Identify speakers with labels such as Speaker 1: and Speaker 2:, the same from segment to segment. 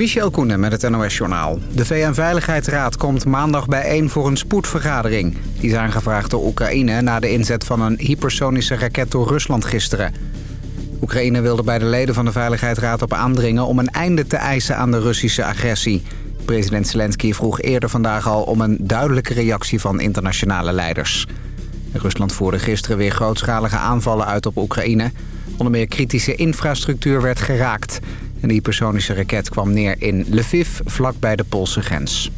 Speaker 1: Michel Koenen met het NOS-journaal. De VN-veiligheidsraad komt maandag bijeen voor een spoedvergadering. Die is aangevraagd door Oekraïne na de inzet van een hypersonische raket door Rusland gisteren. Oekraïne wilde bij de leden van de Veiligheidsraad op aandringen... om een einde te eisen aan de Russische agressie. President Zelensky vroeg eerder vandaag al om een duidelijke reactie van internationale leiders. Rusland voerde gisteren weer grootschalige aanvallen uit op Oekraïne. Onder meer kritische infrastructuur werd geraakt... En de hypersonische raket kwam neer in Lviv, vlakbij de Poolse grens.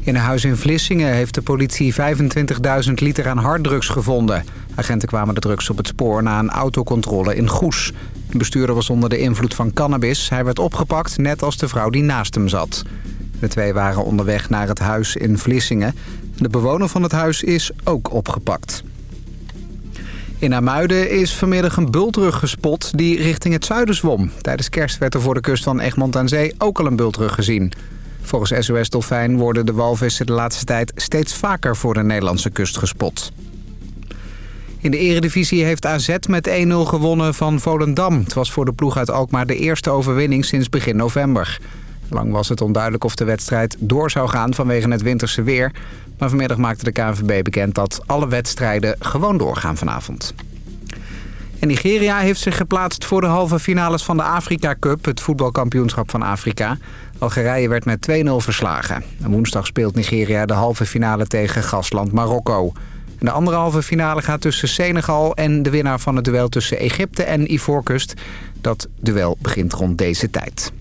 Speaker 1: In een huis in Vlissingen heeft de politie 25.000 liter aan harddrugs gevonden. Agenten kwamen de drugs op het spoor na een autocontrole in Goes. De bestuurder was onder de invloed van cannabis. Hij werd opgepakt, net als de vrouw die naast hem zat. De twee waren onderweg naar het huis in Vlissingen. De bewoner van het huis is ook opgepakt. In Amuiden is vanmiddag een bultrug gespot die richting het zuiden zwom. Tijdens kerst werd er voor de kust van Egmond aan Zee ook al een bultrug gezien. Volgens SOS Dolfijn worden de walvissen de laatste tijd steeds vaker voor de Nederlandse kust gespot. In de eredivisie heeft AZ met 1-0 gewonnen van Volendam. Het was voor de ploeg uit Alkmaar de eerste overwinning sinds begin november. Lang was het onduidelijk of de wedstrijd door zou gaan vanwege het winterse weer. Maar vanmiddag maakte de KNVB bekend dat alle wedstrijden gewoon doorgaan vanavond. En Nigeria heeft zich geplaatst voor de halve finales van de Afrika Cup, het voetbalkampioenschap van Afrika. Algerije werd met 2-0 verslagen. woensdag speelt Nigeria de halve finale tegen gastland Marokko. De andere halve finale gaat tussen Senegal en de winnaar van het duel tussen Egypte en Ivoorkust. Dat duel begint rond deze tijd.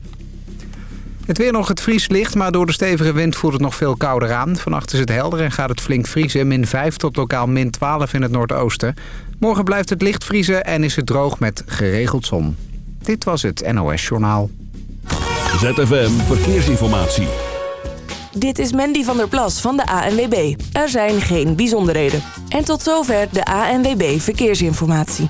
Speaker 1: Het weer nog, het vries licht, maar door de stevige wind voelt het nog veel kouder aan. Vannacht is het helder en gaat het flink vriezen. Min 5 tot lokaal min 12 in het noordoosten. Morgen blijft het licht vriezen en is het droog met geregeld zon. Dit was het NOS Journaal.
Speaker 2: ZFM Verkeersinformatie.
Speaker 3: Dit is Mandy van der Plas van de ANWB. Er zijn geen bijzonderheden. En tot zover de ANWB Verkeersinformatie.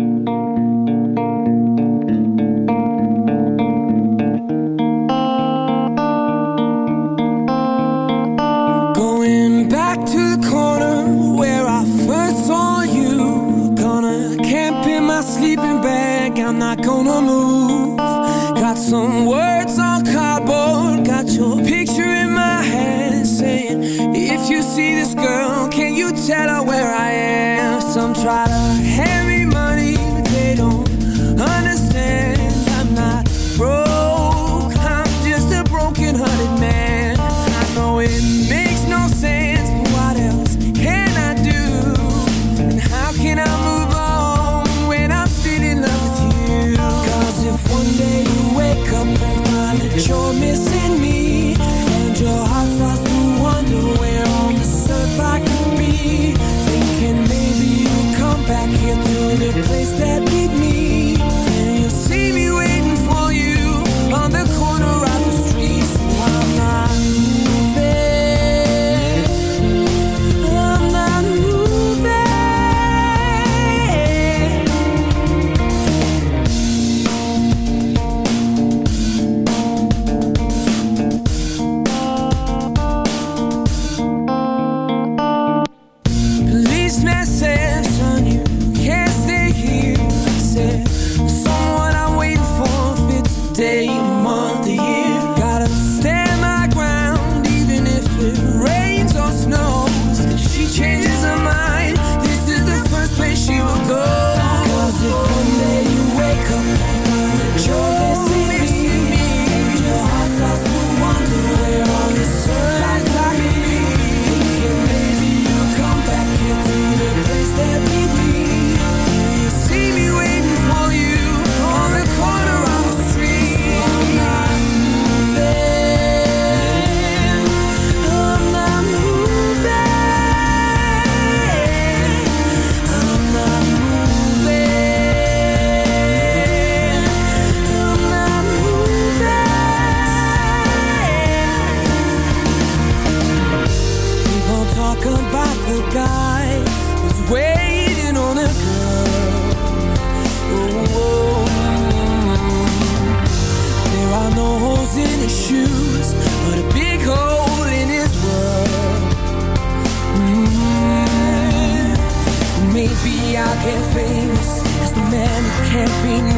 Speaker 4: can't
Speaker 5: be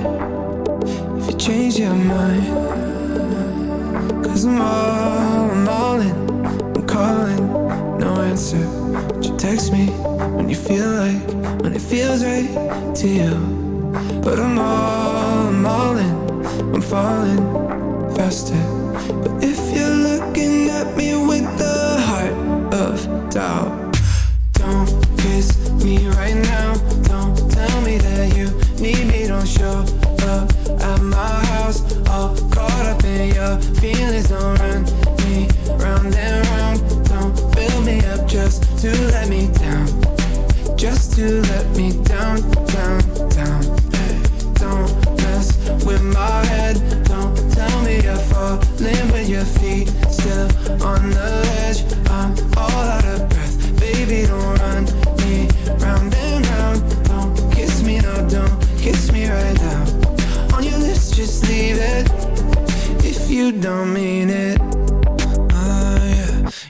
Speaker 5: if you change your mind. Cause I'm all, I'm all in, I'm calling, no answer. But you text me when you feel like, when it feels right to you.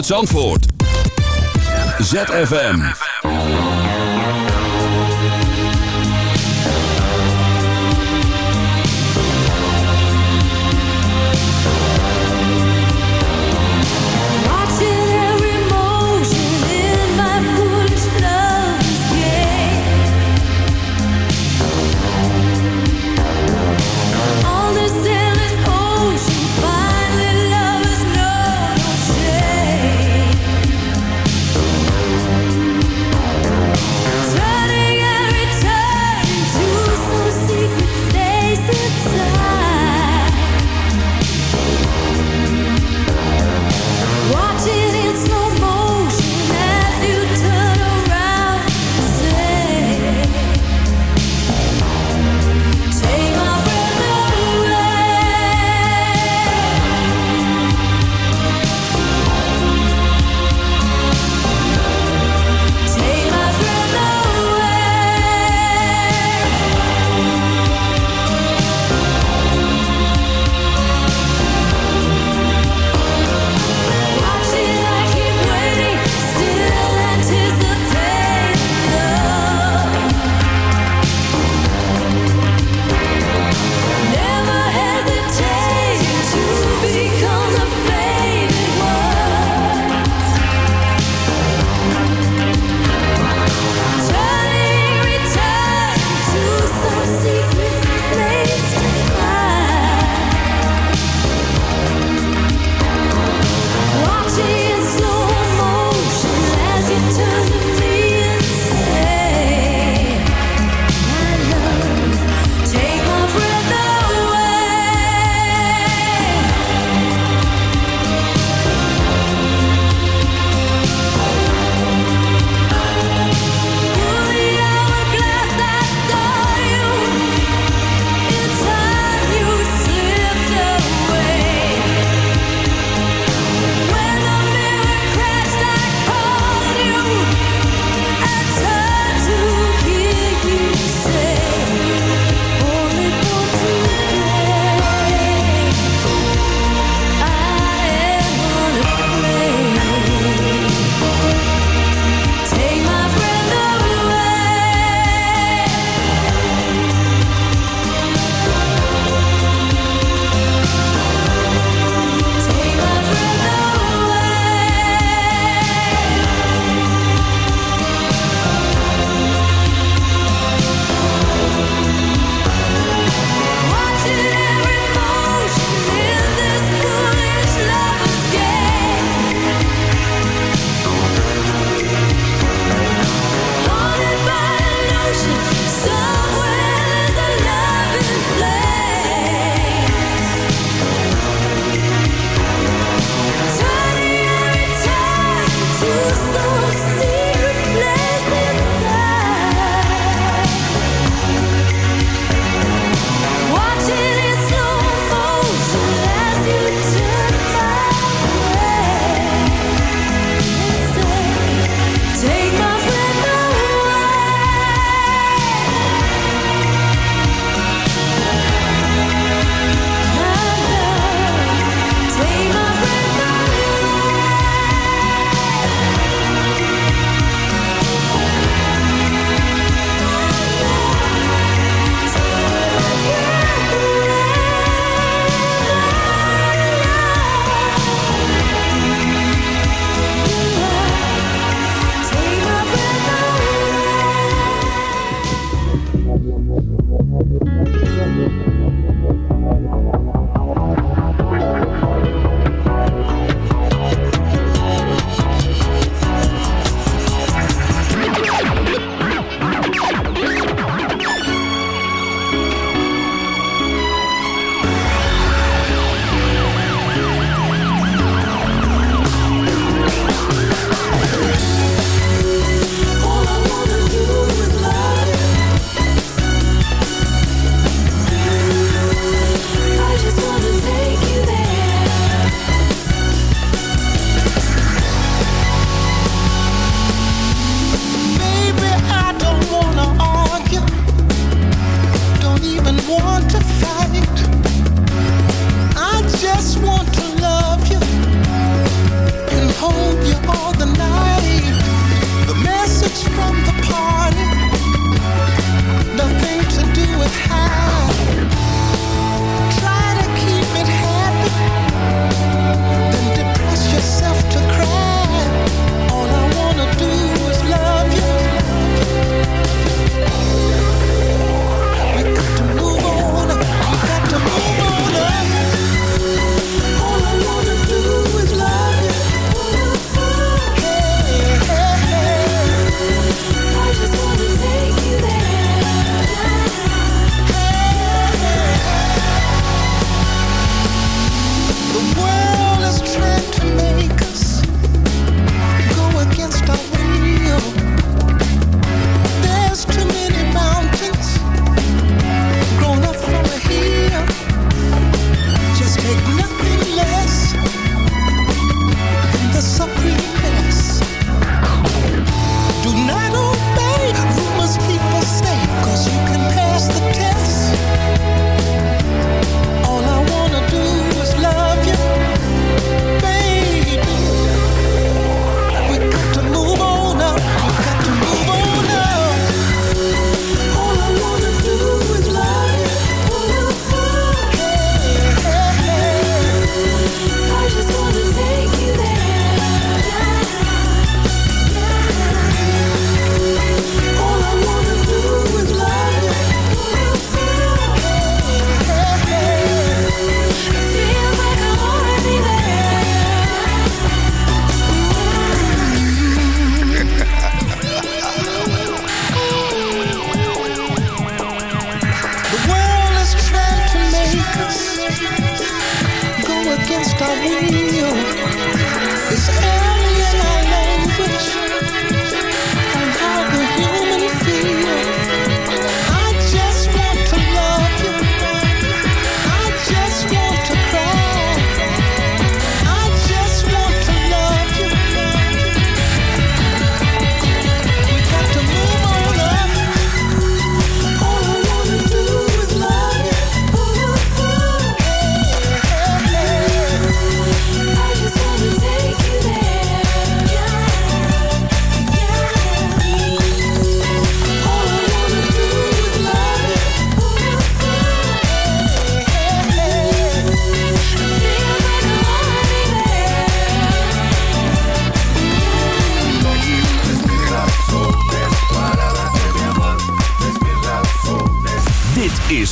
Speaker 5: Vanuit Zandvoort. ZFM.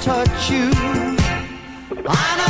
Speaker 5: touch you. I know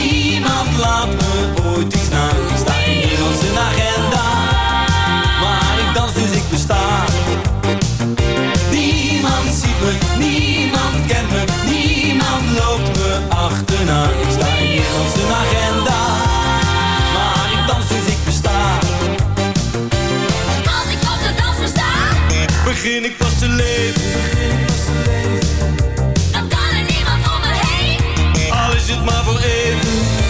Speaker 6: begin pas te leven.
Speaker 4: Dan kan er niemand om me heen.
Speaker 6: Al is het maar voor even.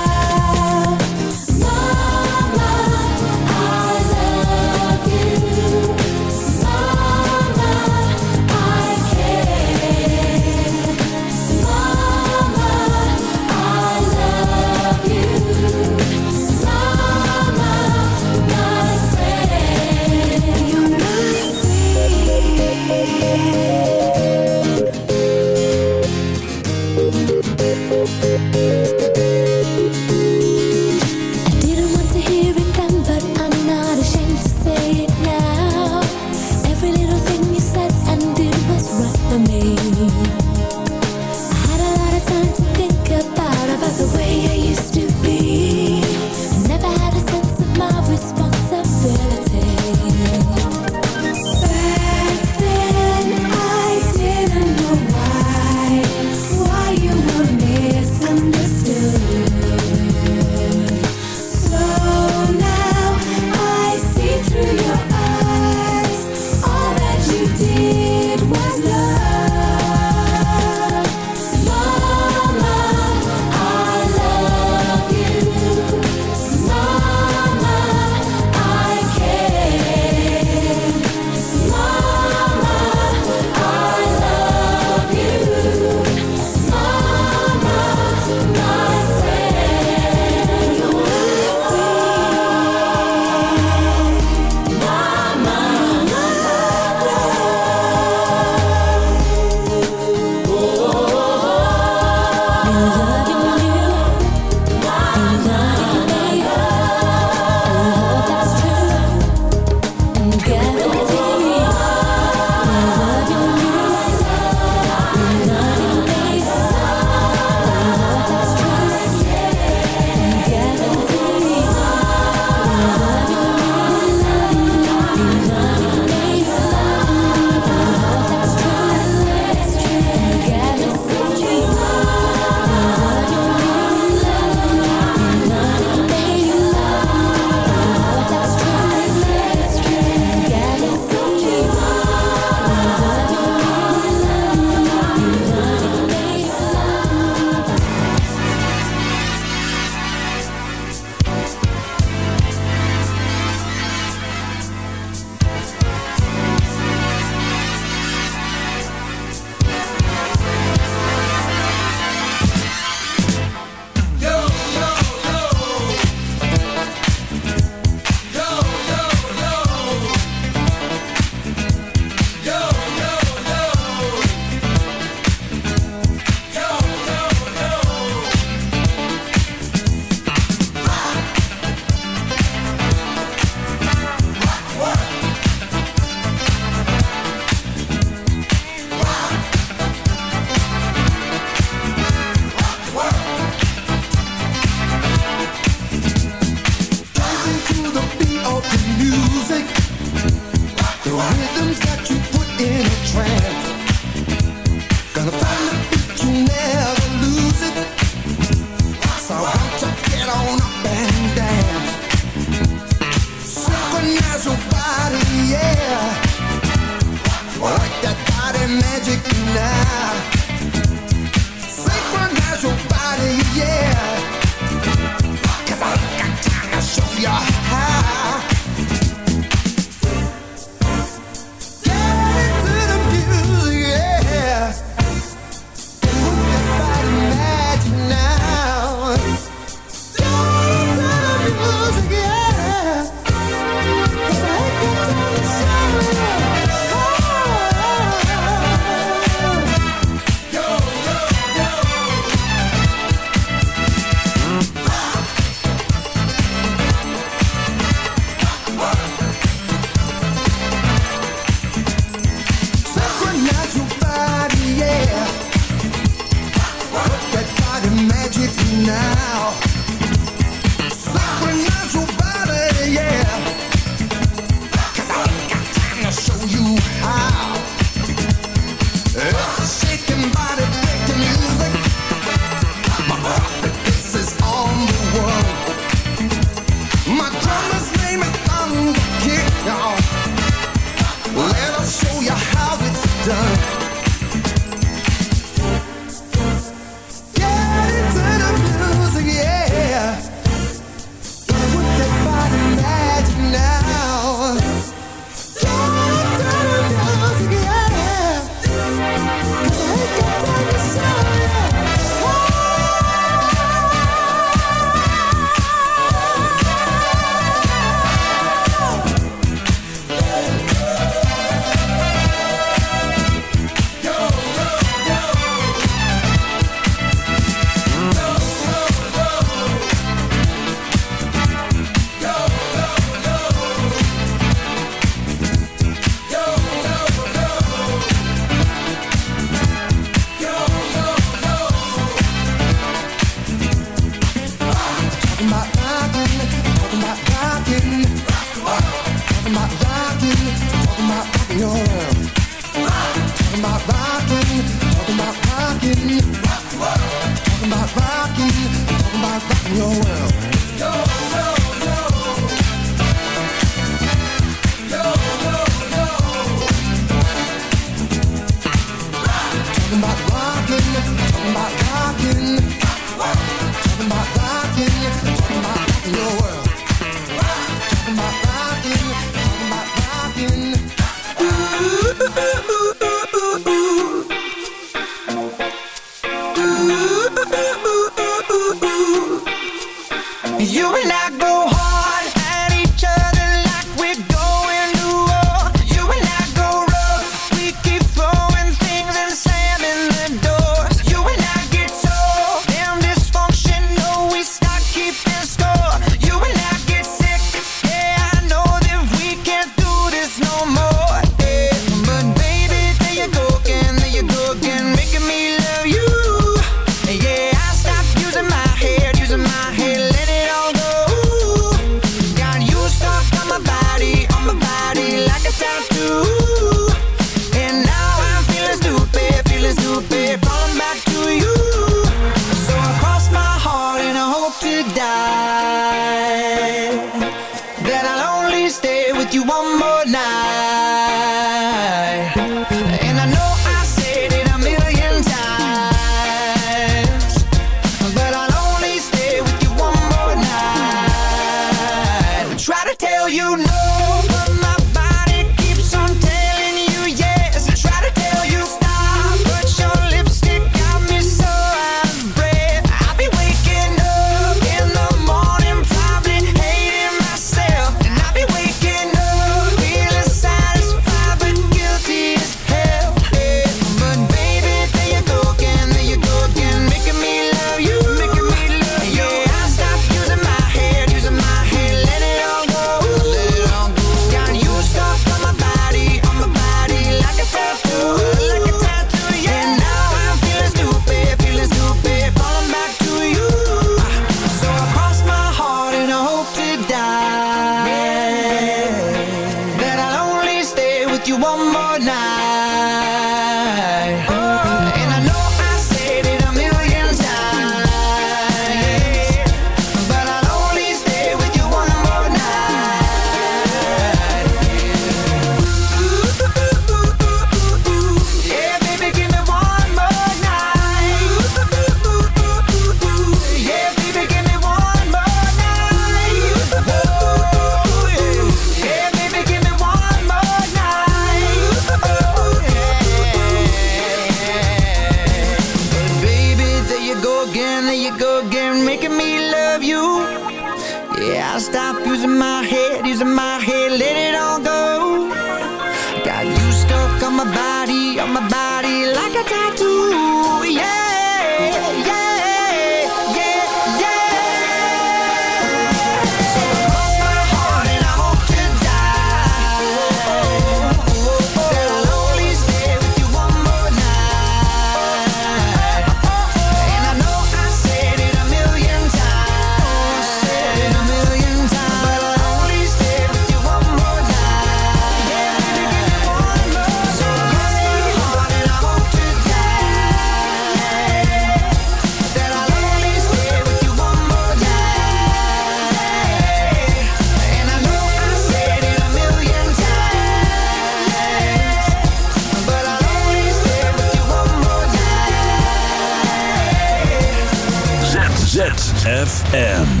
Speaker 5: FM.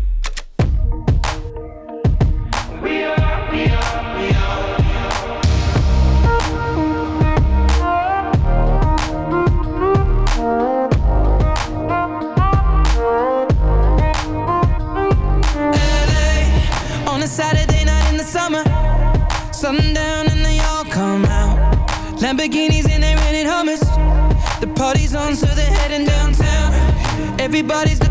Speaker 5: Everybody's